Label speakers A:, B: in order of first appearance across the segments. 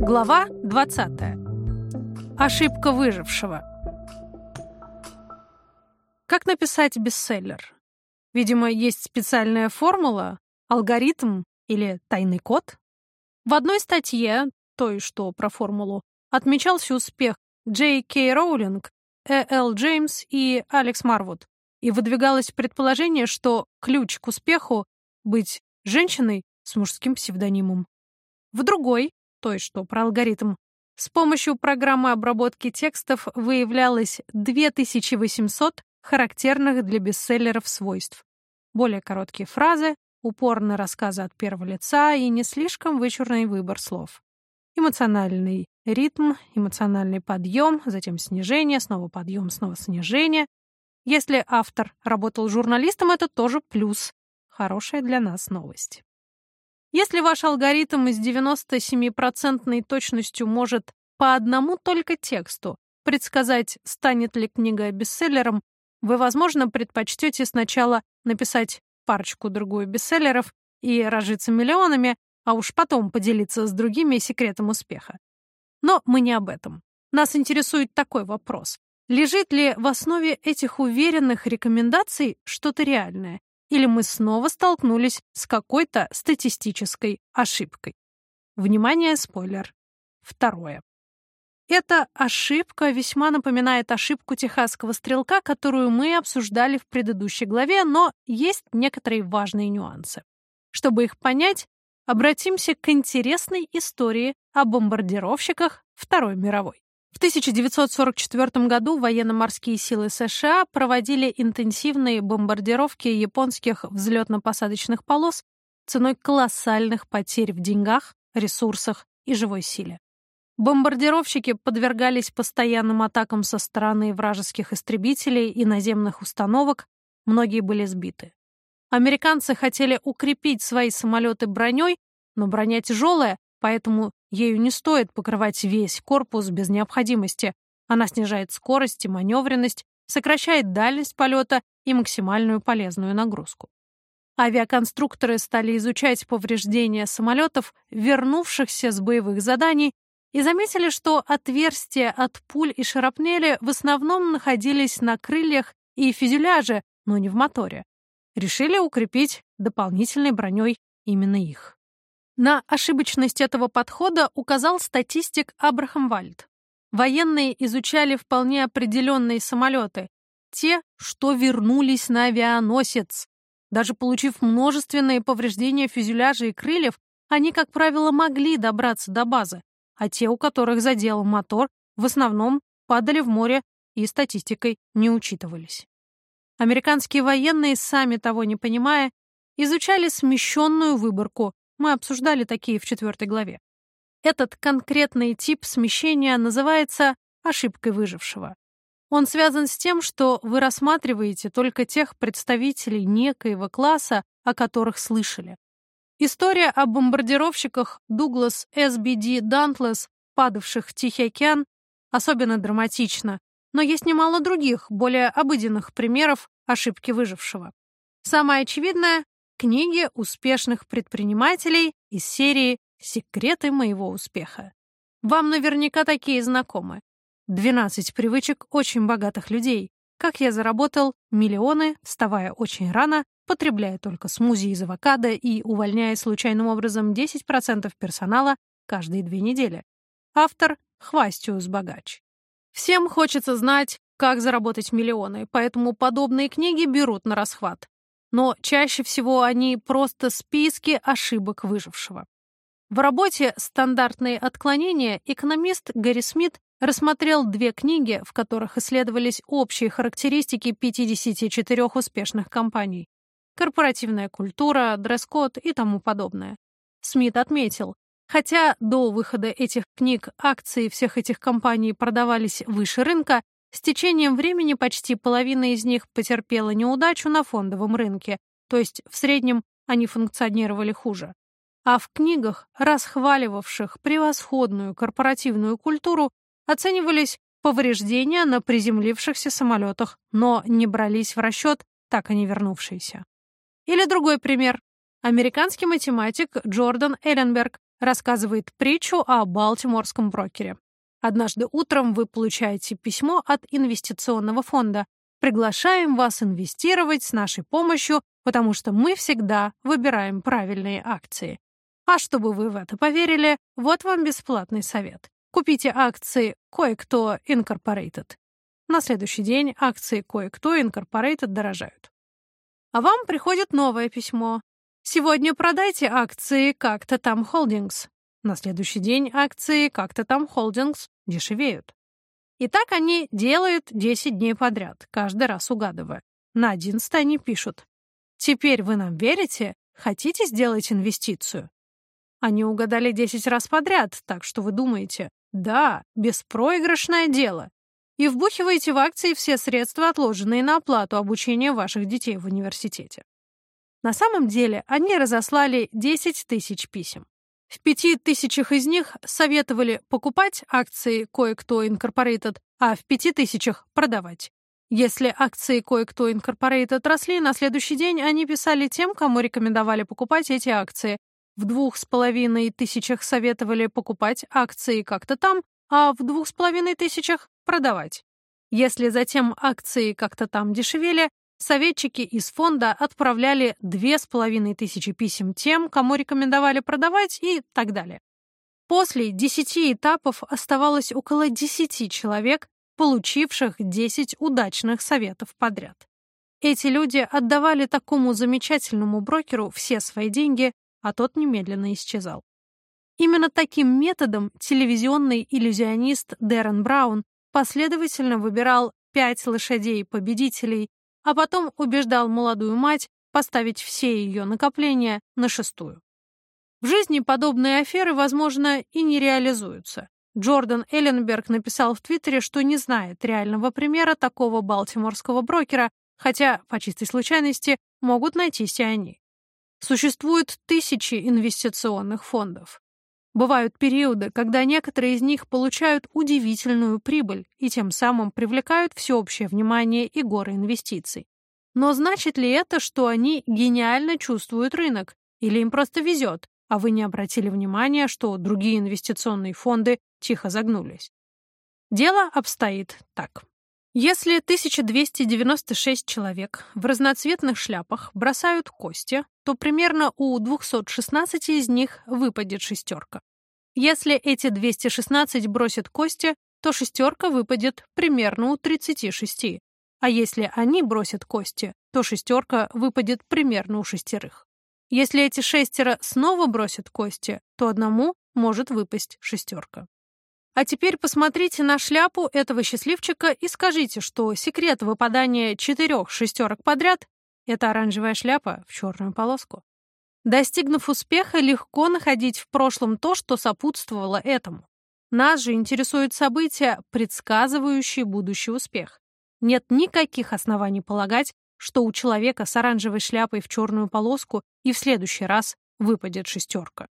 A: Глава 20. Ошибка выжившего. Как написать бестселлер? Видимо, есть специальная формула, алгоритм или тайный код? В одной статье, той, что про формулу, отмечался успех Джей Кей Роулинг, Э. Л. Джеймс и Алекс Марвуд, и выдвигалось предположение, что ключ к успеху — быть женщиной с мужским псевдонимом. В другой, той, что про алгоритм, с помощью программы обработки текстов выявлялось 2800 характерных для бестселлеров свойств. Более короткие фразы, упорные рассказы от первого лица и не слишком вычурный выбор слов. Эмоциональный ритм, эмоциональный подъем, затем снижение, снова подъем, снова снижение. Если автор работал журналистом, это тоже плюс. Хорошая для нас новость. Если ваш алгоритм с 97% точностью может по одному только тексту предсказать, станет ли книга бестселлером, вы, возможно, предпочтете сначала написать парочку-другую бестселлеров и разжиться миллионами, а уж потом поделиться с другими секретом успеха. Но мы не об этом. Нас интересует такой вопрос. Лежит ли в основе этих уверенных рекомендаций что-то реальное? Или мы снова столкнулись с какой-то статистической ошибкой. Внимание, спойлер. Второе. Эта ошибка весьма напоминает ошибку техасского стрелка, которую мы обсуждали в предыдущей главе, но есть некоторые важные нюансы. Чтобы их понять, обратимся к интересной истории о бомбардировщиках Второй мировой. В 1944 году военно-морские силы США проводили интенсивные бомбардировки японских взлетно-посадочных полос ценой колоссальных потерь в деньгах, ресурсах и живой силе. Бомбардировщики подвергались постоянным атакам со стороны вражеских истребителей и наземных установок, многие были сбиты. Американцы хотели укрепить свои самолеты броней, но броня тяжелая, поэтому Ею не стоит покрывать весь корпус без необходимости. Она снижает скорость и маневренность, сокращает дальность полета и максимальную полезную нагрузку. Авиаконструкторы стали изучать повреждения самолетов, вернувшихся с боевых заданий, и заметили, что отверстия от пуль и шарапнели в основном находились на крыльях и фюзеляже, но не в моторе. Решили укрепить дополнительной броней именно их. На ошибочность этого подхода указал статистик Абрахам Вальд. Военные изучали вполне определенные самолеты, те, что вернулись на авианосец. Даже получив множественные повреждения фюзеляжа и крыльев, они, как правило, могли добраться до базы, а те, у которых задел мотор, в основном падали в море и статистикой не учитывались. Американские военные, сами того не понимая, изучали смещенную выборку, мы обсуждали такие в четвертой главе. Этот конкретный тип смещения называется ошибкой выжившего. Он связан с тем, что вы рассматриваете только тех представителей некоего класса, о которых слышали. История о бомбардировщиках Дуглас SBD Дантлес, падавших в Тихий океан, особенно драматична, но есть немало других, более обыденных примеров ошибки выжившего. Самое очевидное Книги успешных предпринимателей из серии «Секреты моего успеха». Вам наверняка такие знакомы. 12 привычек очень богатых людей. Как я заработал миллионы, вставая очень рано, потребляя только смузи из авокадо и увольняя случайным образом 10% персонала каждые две недели. Автор Хвастиус Богач. Всем хочется знать, как заработать миллионы, поэтому подобные книги берут на расхват но чаще всего они просто списки ошибок выжившего. В работе «Стандартные отклонения» экономист Гэри Смит рассмотрел две книги, в которых исследовались общие характеристики 54 успешных компаний. Корпоративная культура, дресс-код и тому подобное. Смит отметил, хотя до выхода этих книг акции всех этих компаний продавались выше рынка, с течением времени почти половина из них потерпела неудачу на фондовом рынке, то есть в среднем они функционировали хуже. А в книгах, расхваливавших превосходную корпоративную культуру, оценивались повреждения на приземлившихся самолетах, но не брались в расчет так и не вернувшиеся. Или другой пример. Американский математик Джордан Элленберг рассказывает притчу о балтиморском брокере. Однажды утром вы получаете письмо от инвестиционного фонда. Приглашаем вас инвестировать с нашей помощью, потому что мы всегда выбираем правильные акции. А чтобы вы в это поверили, вот вам бесплатный совет. Купите акции Кое-кто Incorporated. На следующий день акции Кое-кто Incorporated дорожают. А вам приходит новое письмо. Сегодня продайте акции как-то там Холдингс. На следующий день акции как-то там Холдингс дешевеют. И так они делают 10 дней подряд, каждый раз угадывая. На 11 они пишут. «Теперь вы нам верите? Хотите сделать инвестицию?» Они угадали 10 раз подряд, так что вы думаете, да, беспроигрышное дело. И вбухиваете в акции все средства, отложенные на оплату обучения ваших детей в университете. На самом деле они разослали 10 тысяч писем. В пяти тысячах из них советовали покупать акции кое-кто Incorporated, а в пяти тысячах продавать. Если акции кое-кто Incorporated росли, на следующий день они писали тем, кому рекомендовали покупать эти акции. В двух с половиной тысячах советовали покупать акции как-то там, а в двух с половиной тысячах продавать. Если затем акции как-то там дешевели, Советчики из фонда отправляли две с половиной тысячи писем тем, кому рекомендовали продавать и так далее. После десяти этапов оставалось около десяти человек, получивших десять удачных советов подряд. Эти люди отдавали такому замечательному брокеру все свои деньги, а тот немедленно исчезал. Именно таким методом телевизионный иллюзионист Дэрен Браун последовательно выбирал пять лошадей-победителей а потом убеждал молодую мать поставить все ее накопления на шестую. В жизни подобные аферы, возможно, и не реализуются. Джордан Элленберг написал в Твиттере, что не знает реального примера такого балтиморского брокера, хотя, по чистой случайности, могут найтись и они. Существуют тысячи инвестиционных фондов. Бывают периоды, когда некоторые из них получают удивительную прибыль и тем самым привлекают всеобщее внимание и горы инвестиций. Но значит ли это, что они гениально чувствуют рынок, или им просто везет, а вы не обратили внимания, что другие инвестиционные фонды тихо загнулись? Дело обстоит так. Если 1296 человек в разноцветных шляпах бросают кости, то примерно у 216 из них выпадет шестерка. Если эти 216 бросят кости, то шестерка выпадет примерно у 36. А если они бросят кости, то шестерка выпадет примерно у шестерых. Если эти шестеро снова бросят кости, то одному может выпасть шестерка. А теперь посмотрите на шляпу этого счастливчика и скажите, что секрет выпадания четырех шестерок подряд это оранжевая шляпа в черную полоску. Достигнув успеха, легко находить в прошлом то, что сопутствовало этому. Нас же интересуют события, предсказывающие будущий успех. Нет никаких оснований полагать, что у человека с оранжевой шляпой в черную полоску и в следующий раз выпадет шестерка.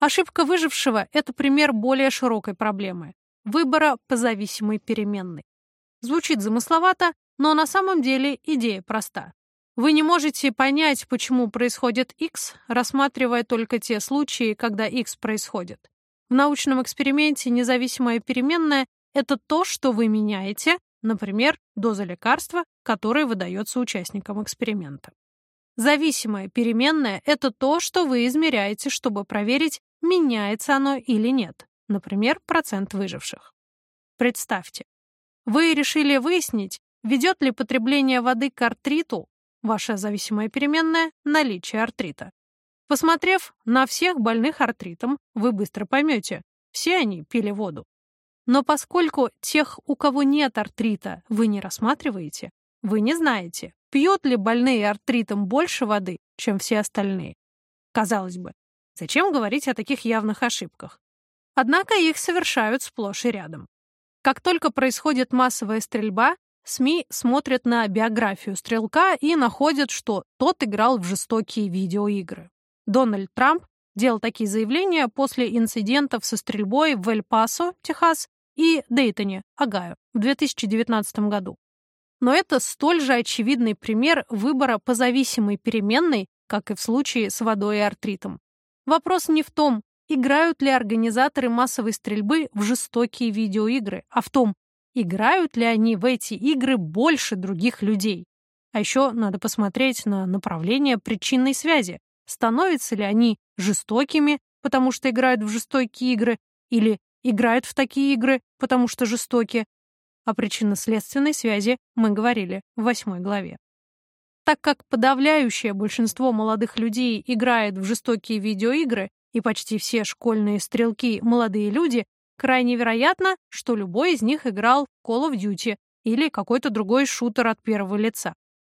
A: Ошибка выжившего — это пример более широкой проблемы — выбора по зависимой переменной. Звучит замысловато, но на самом деле идея проста. Вы не можете понять, почему происходит X, рассматривая только те случаи, когда X происходит. В научном эксперименте независимая переменная — это то, что вы меняете, например, доза лекарства, которая выдается участникам эксперимента. Зависимая переменная — это то, что вы измеряете, чтобы проверить, меняется оно или нет, например, процент выживших. Представьте, вы решили выяснить, ведет ли потребление воды к артриту Ваша зависимая переменная — наличие артрита. Посмотрев на всех больных артритом, вы быстро поймете, все они пили воду. Но поскольку тех, у кого нет артрита, вы не рассматриваете, вы не знаете, пьют ли больные артритом больше воды, чем все остальные. Казалось бы, зачем говорить о таких явных ошибках? Однако их совершают сплошь и рядом. Как только происходит массовая стрельба, СМИ смотрят на биографию стрелка и находят, что тот играл в жестокие видеоигры. Дональд Трамп делал такие заявления после инцидентов со стрельбой в Эль-Пасо, Техас, и Дейтоне, Огайо, в 2019 году. Но это столь же очевидный пример выбора по зависимой переменной, как и в случае с водой и артритом. Вопрос не в том, играют ли организаторы массовой стрельбы в жестокие видеоигры, а в том, играют ли они в эти игры больше других людей. А еще надо посмотреть на направление причинной связи. Становятся ли они жестокими, потому что играют в жестокие игры, или играют в такие игры, потому что жестоки. О причинно-следственной связи мы говорили в восьмой главе. Так как подавляющее большинство молодых людей играет в жестокие видеоигры, и почти все школьные стрелки – молодые люди, крайне вероятно, что любой из них играл в Call of Duty или какой-то другой шутер от первого лица.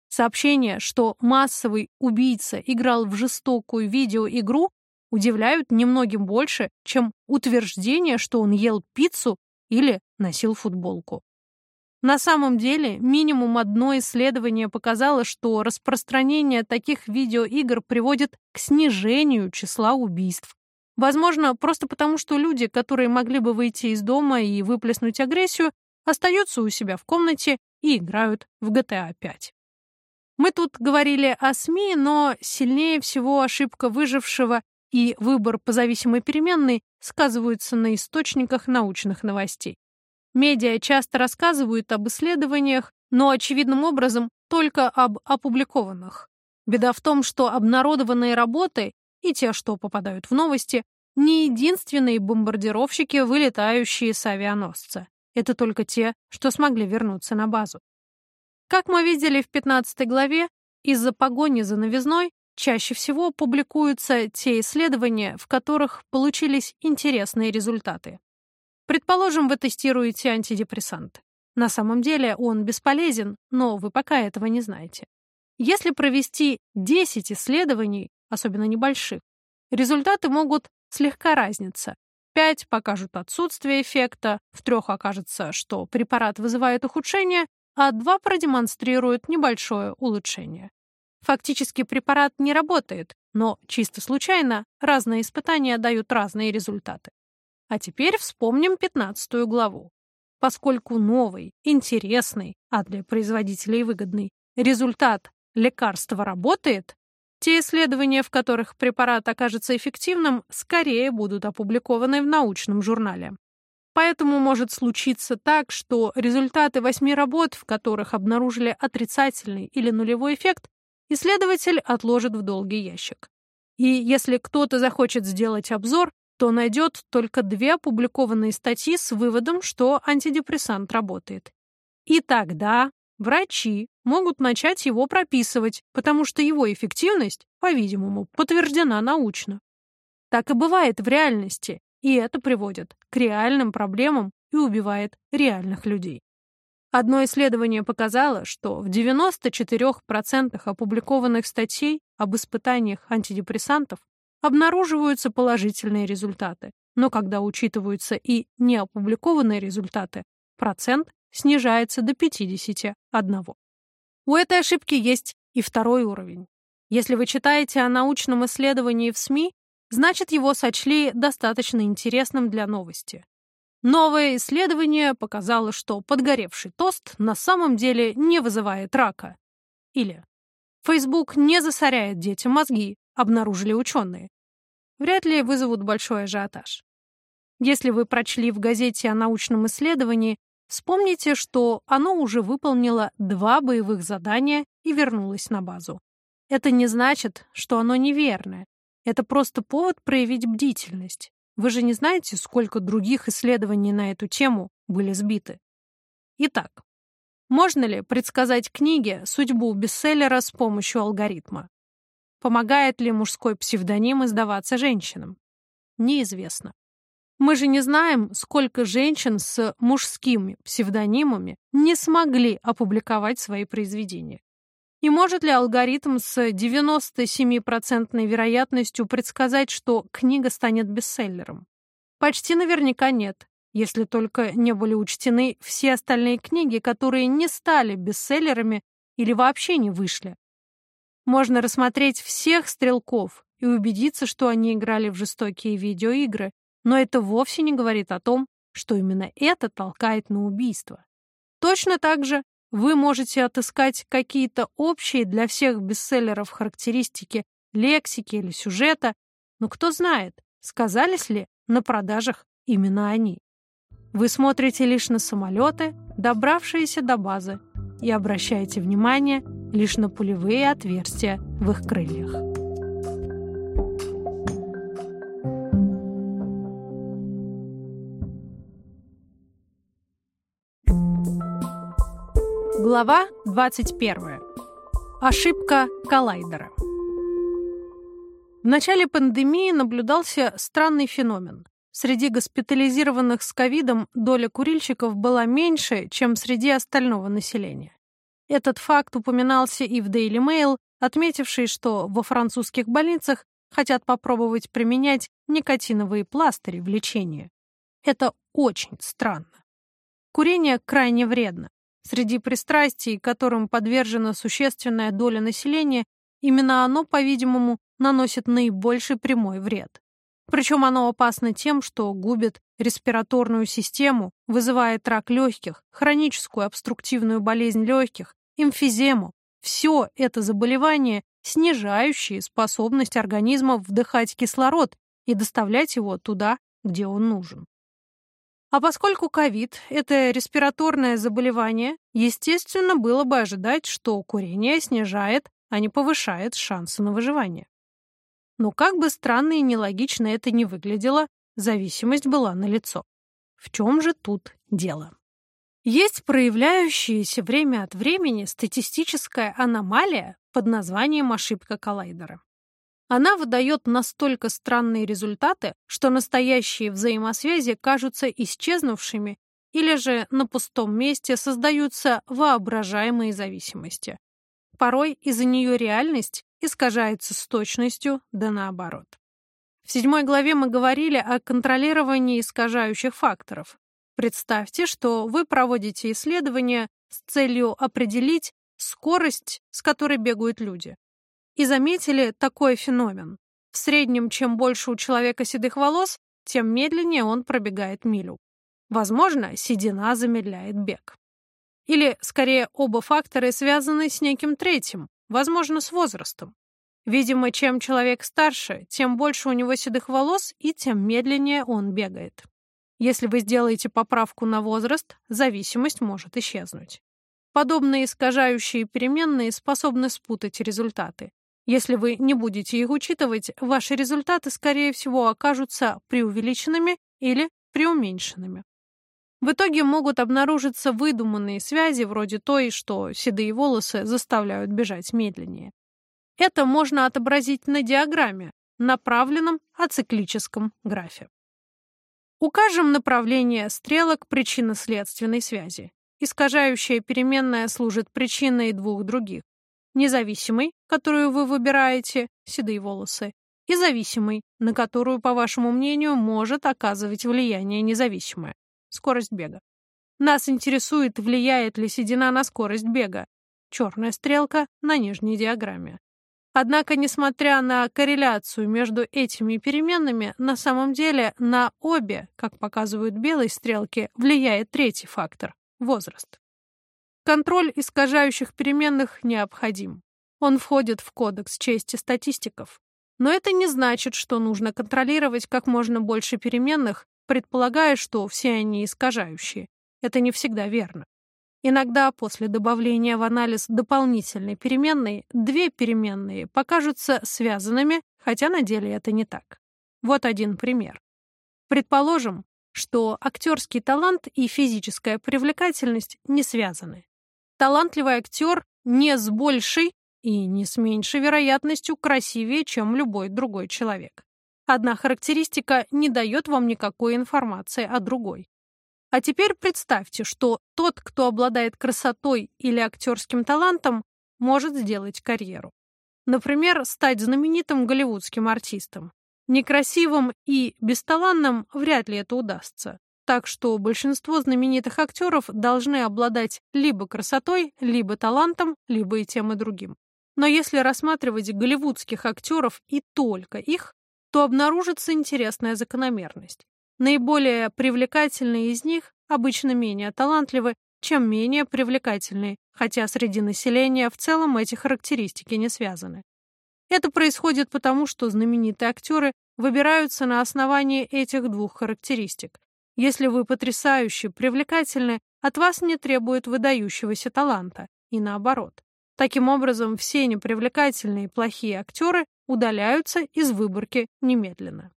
A: Сообщение, что массовый убийца играл в жестокую видеоигру, удивляют немногим больше, чем утверждение, что он ел пиццу или носил футболку. На самом деле, минимум одно исследование показало, что распространение таких видеоигр приводит к снижению числа убийств. Возможно, просто потому, что люди, которые могли бы выйти из дома и выплеснуть агрессию, остаются у себя в комнате и играют в GTA 5. Мы тут говорили о СМИ, но сильнее всего ошибка выжившего и выбор по зависимой переменной сказываются на источниках научных новостей. Медиа часто рассказывают об исследованиях, но очевидным образом только об опубликованных. Беда в том, что обнародованные работы и те, что попадают в новости, не единственные бомбардировщики, вылетающие с авианосца. Это только те, что смогли вернуться на базу. Как мы видели в 15 главе, из-за погони за новизной Чаще всего публикуются те исследования, в которых получились интересные результаты. Предположим, вы тестируете антидепрессант. На самом деле он бесполезен, но вы пока этого не знаете. Если провести 10 исследований, особенно небольших, результаты могут слегка разниться. Пять покажут отсутствие эффекта, в трех окажется, что препарат вызывает ухудшение, а два продемонстрируют небольшое улучшение. Фактически препарат не работает, но чисто случайно разные испытания дают разные результаты. А теперь вспомним 15 главу. Поскольку новый, интересный, а для производителей выгодный, результат лекарства работает, те исследования, в которых препарат окажется эффективным, скорее будут опубликованы в научном журнале. Поэтому может случиться так, что результаты восьми работ, в которых обнаружили отрицательный или нулевой эффект, исследователь отложит в долгий ящик. И если кто-то захочет сделать обзор, то найдет только две опубликованные статьи с выводом, что антидепрессант работает. И тогда врачи могут начать его прописывать, потому что его эффективность, по-видимому, подтверждена научно. Так и бывает в реальности, и это приводит к реальным проблемам и убивает реальных людей. Одно исследование показало, что в 94% опубликованных статей об испытаниях антидепрессантов обнаруживаются положительные результаты, но когда учитываются и неопубликованные результаты, процент снижается до 51. У этой ошибки есть и второй уровень. Если вы читаете о научном исследовании в СМИ, значит его сочли достаточно интересным для новости. Новое исследование показало, что подгоревший тост на самом деле не вызывает рака. Или Facebook не засоряет детям мозги, обнаружили ученые. Вряд ли вызовут большой ажиотаж. Если вы прочли в газете о научном исследовании, вспомните, что оно уже выполнило два боевых задания и вернулось на базу. Это не значит, что оно неверное. Это просто повод проявить бдительность. Вы же не знаете, сколько других исследований на эту тему были сбиты. Итак, можно ли предсказать книге судьбу бестселлера с помощью алгоритма? Помогает ли мужской псевдоним издаваться женщинам? Неизвестно. Мы же не знаем, сколько женщин с мужскими псевдонимами не смогли опубликовать свои произведения. И может ли алгоритм с 97% вероятностью предсказать, что книга станет бестселлером? Почти наверняка нет, если только не были учтены все остальные книги, которые не стали бестселлерами или вообще не вышли. Можно рассмотреть всех стрелков и убедиться, что они играли в жестокие видеоигры, но это вовсе не говорит о том, что именно это толкает на убийство. Точно так же вы можете отыскать какие-то общие для всех бестселлеров характеристики лексики или сюжета, но кто знает, Сказались ли на продажах именно они? Вы смотрите лишь на самолеты, добравшиеся до базы, и обращаете внимание лишь на пулевые отверстия в их крыльях. Глава 21. Ошибка коллайдера. В начале пандемии наблюдался странный феномен. Среди госпитализированных с ковидом доля курильщиков была меньше, чем среди остального населения. Этот факт упоминался и в Daily Mail, отметивший, что во французских больницах хотят попробовать применять никотиновые пластыри в лечении. Это очень странно. Курение крайне вредно. Среди пристрастий, которым подвержена существенная доля населения, именно оно, по-видимому, наносит наибольший прямой вред. Причем оно опасно тем, что губит респираторную систему, вызывает рак легких, хроническую обструктивную болезнь легких, эмфизему. Все это заболевания, снижающие способность организма вдыхать кислород и доставлять его туда, где он нужен. А поскольку ковид – это респираторное заболевание, естественно, было бы ожидать, что курение снижает, а не повышает шансы на выживание. Но как бы странно и нелогично это ни выглядело, зависимость была налицо. В чем же тут дело? Есть проявляющаяся время от времени статистическая аномалия под названием ошибка коллайдера. Она выдает настолько странные результаты, что настоящие взаимосвязи кажутся исчезнувшими или же на пустом месте создаются воображаемые зависимости. Порой из-за нее реальность искажается с точностью, да наоборот. В седьмой главе мы говорили о контролировании искажающих факторов. Представьте, что вы проводите исследование с целью определить скорость, с которой бегают люди. И заметили такой феномен. В среднем, чем больше у человека седых волос, тем медленнее он пробегает милю. Возможно, седина замедляет бег. Или, скорее, оба фактора связаны с неким третьим, Возможно, с возрастом. Видимо, чем человек старше, тем больше у него седых волос и тем медленнее он бегает. Если вы сделаете поправку на возраст, зависимость может исчезнуть. Подобные искажающие переменные способны спутать результаты. Если вы не будете их учитывать, ваши результаты, скорее всего, окажутся преувеличенными или преуменьшенными. В итоге могут обнаружиться выдуманные связи вроде той, что седые волосы заставляют бежать медленнее. Это можно отобразить на диаграмме, направленном ациклическом графе. Укажем направление стрелок причинно-следственной связи. Искажающая переменная служит причиной двух других. Независимой, которую вы выбираете, седые волосы, и зависимой, на которую, по вашему мнению, может оказывать влияние независимое скорость бега. Нас интересует, влияет ли седина на скорость бега. Черная стрелка на нижней диаграмме. Однако, несмотря на корреляцию между этими переменными, на самом деле на обе, как показывают белые стрелки, влияет третий фактор – возраст. Контроль искажающих переменных необходим. Он входит в кодекс чести статистиков. Но это не значит, что нужно контролировать как можно больше переменных предполагая, что все они искажающие. Это не всегда верно. Иногда после добавления в анализ дополнительной переменной две переменные покажутся связанными, хотя на деле это не так. Вот один пример. Предположим, что актерский талант и физическая привлекательность не связаны. Талантливый актер не с большей и не с меньшей вероятностью красивее, чем любой другой человек. Одна характеристика не дает вам никакой информации о другой. А теперь представьте, что тот, кто обладает красотой или актерским талантом, может сделать карьеру. Например, стать знаменитым голливудским артистом. Некрасивым и бесталанным вряд ли это удастся. Так что большинство знаменитых актеров должны обладать либо красотой, либо талантом, либо и тем и другим. Но если рассматривать голливудских актеров и только их, то обнаружится интересная закономерность. Наиболее привлекательные из них обычно менее талантливы, чем менее привлекательные, хотя среди населения в целом эти характеристики не связаны. Это происходит потому, что знаменитые актеры выбираются на основании этих двух характеристик. Если вы потрясающе привлекательны, от вас не требует выдающегося таланта, и наоборот. Таким образом, все непривлекательные плохие актеры удаляются из выборки немедленно.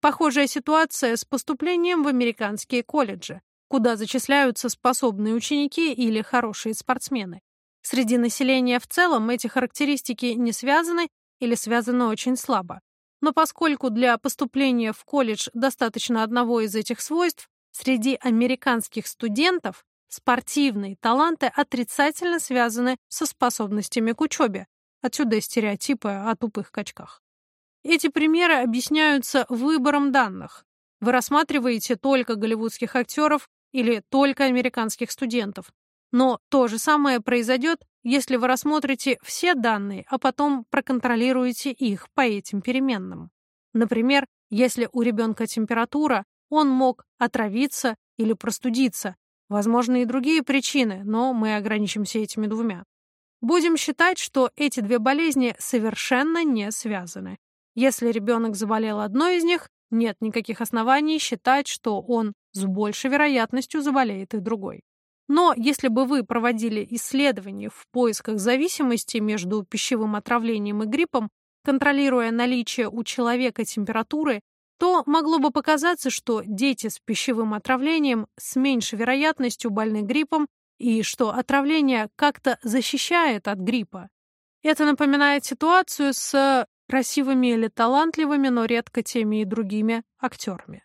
A: Похожая ситуация с поступлением в американские колледжи, куда зачисляются способные ученики или хорошие спортсмены. Среди населения в целом эти характеристики не связаны или связаны очень слабо. Но поскольку для поступления в колледж достаточно одного из этих свойств, среди американских студентов спортивные таланты отрицательно связаны со способностями к учебе. Отсюда стереотипы о тупых качках. Эти примеры объясняются выбором данных. Вы рассматриваете только голливудских актеров или только американских студентов. Но то же самое произойдет, если вы рассмотрите все данные, а потом проконтролируете их по этим переменным. Например, если у ребенка температура, он мог отравиться или простудиться. Возможны и другие причины, но мы ограничимся этими двумя. Будем считать, что эти две болезни совершенно не связаны. Если ребенок заболел одной из них, нет никаких оснований считать, что он с большей вероятностью заболеет и другой. Но если бы вы проводили исследования в поисках зависимости между пищевым отравлением и гриппом, контролируя наличие у человека температуры, то могло бы показаться, что дети с пищевым отравлением с меньшей вероятностью больны гриппом и что отравление как-то защищает от гриппа. Это напоминает ситуацию с красивыми или талантливыми, но редко теми и другими актерами.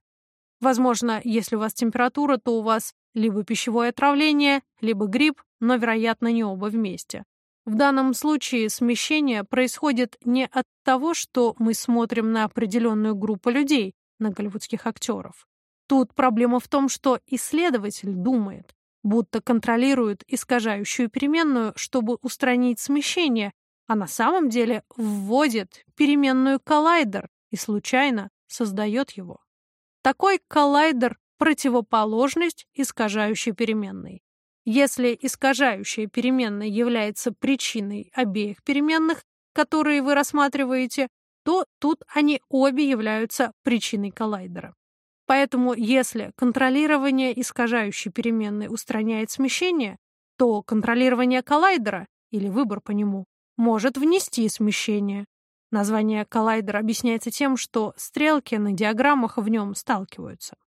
A: Возможно, если у вас температура, то у вас либо пищевое отравление, либо грипп, но, вероятно, не оба вместе. В данном случае смещение происходит не от того, что мы смотрим на определенную группу людей, на голливудских актеров. Тут проблема в том, что исследователь думает, будто контролирует искажающую переменную, чтобы устранить смещение, а на самом деле вводит переменную коллайдер и случайно создает его. Такой коллайдер – противоположность искажающей переменной. Если искажающая переменная является причиной обеих переменных, которые вы рассматриваете, то тут они обе являются причиной коллайдера. Поэтому если контролирование искажающей переменной устраняет смещение, то контролирование коллайдера или выбор по нему может внести смещение, Название коллайдера объясняется тем, что стрелки на диаграммах в нем сталкиваются.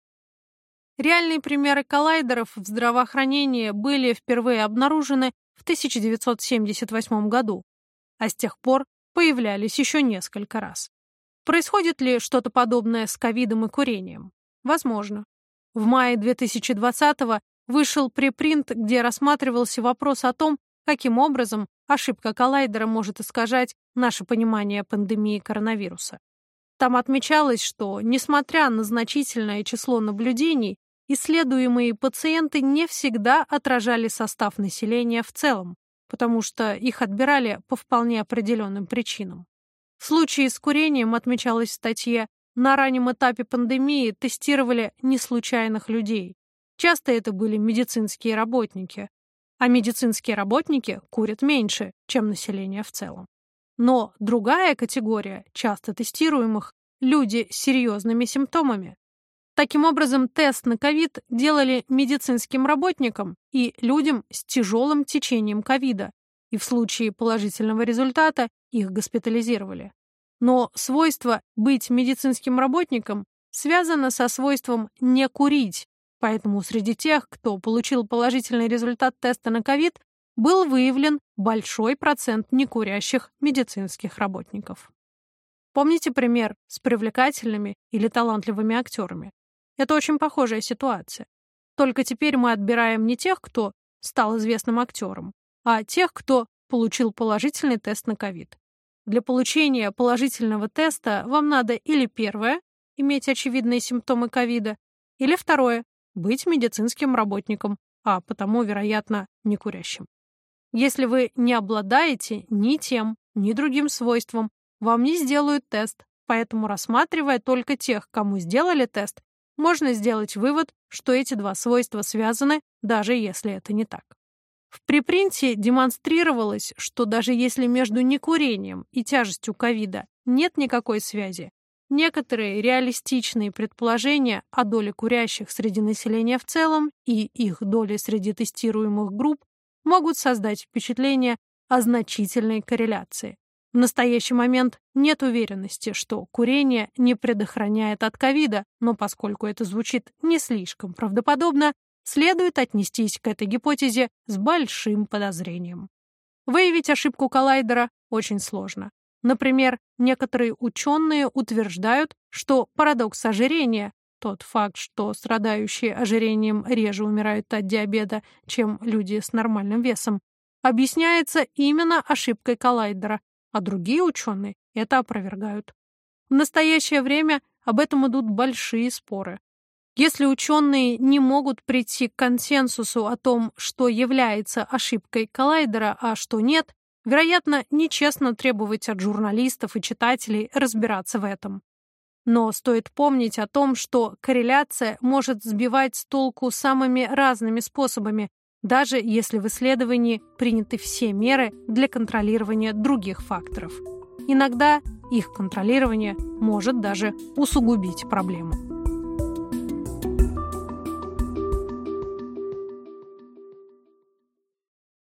A: Реальные примеры коллайдеров в здравоохранении были впервые обнаружены в 1978 году, а с тех пор появлялись еще несколько раз. Происходит ли что-то подобное с ковидом и курением? Возможно. В мае 2020 вышел препринт, где рассматривался вопрос о том, каким образом ошибка коллайдера может искажать наше понимание пандемии коронавируса. Там отмечалось, что, несмотря на значительное число наблюдений, исследуемые пациенты не всегда отражали состав населения в целом, потому что их отбирали по вполне определенным причинам. В случае с курением, отмечалось в статье, на раннем этапе пандемии тестировали неслучайных людей. Часто это были медицинские работники, а медицинские работники курят меньше, чем население в целом. Но другая категория часто тестируемых – люди с серьезными симптомами. Таким образом, тест на ковид делали медицинским работникам и людям с тяжелым течением ковида, и в случае положительного результата их госпитализировали. Но свойство быть медицинским работником связано со свойством не курить, Поэтому среди тех, кто получил положительный результат теста на ковид, был выявлен большой процент некурящих медицинских работников. Помните пример с привлекательными или талантливыми актерами? Это очень похожая ситуация. Только теперь мы отбираем не тех, кто стал известным актером, а тех, кто получил положительный тест на ковид. Для получения положительного теста вам надо или первое – иметь очевидные симптомы ковида, или второе быть медицинским работником, а потому, вероятно, не курящим. Если вы не обладаете ни тем, ни другим свойством, вам не сделают тест, поэтому, рассматривая только тех, кому сделали тест, можно сделать вывод, что эти два свойства связаны, даже если это не так. В припринте демонстрировалось, что даже если между некурением и тяжестью ковида нет никакой связи, некоторые реалистичные предположения о доле курящих среди населения в целом и их доли среди тестируемых групп могут создать впечатление о значительной корреляции. В настоящий момент нет уверенности, что курение не предохраняет от ковида, но поскольку это звучит не слишком правдоподобно, следует отнестись к этой гипотезе с большим подозрением. Выявить ошибку коллайдера очень сложно. Например, некоторые ученые утверждают, что парадокс ожирения, тот факт, что страдающие ожирением реже умирают от диабета, чем люди с нормальным весом, объясняется именно ошибкой коллайдера, а другие ученые это опровергают. В настоящее время об этом идут большие споры. Если ученые не могут прийти к консенсусу о том, что является ошибкой коллайдера, а что нет, вероятно, нечестно требовать от журналистов и читателей разбираться в этом. Но стоит помнить о том, что корреляция может сбивать с толку самыми разными способами, даже если в исследовании приняты все меры для контролирования других факторов. Иногда их контролирование может даже усугубить проблему.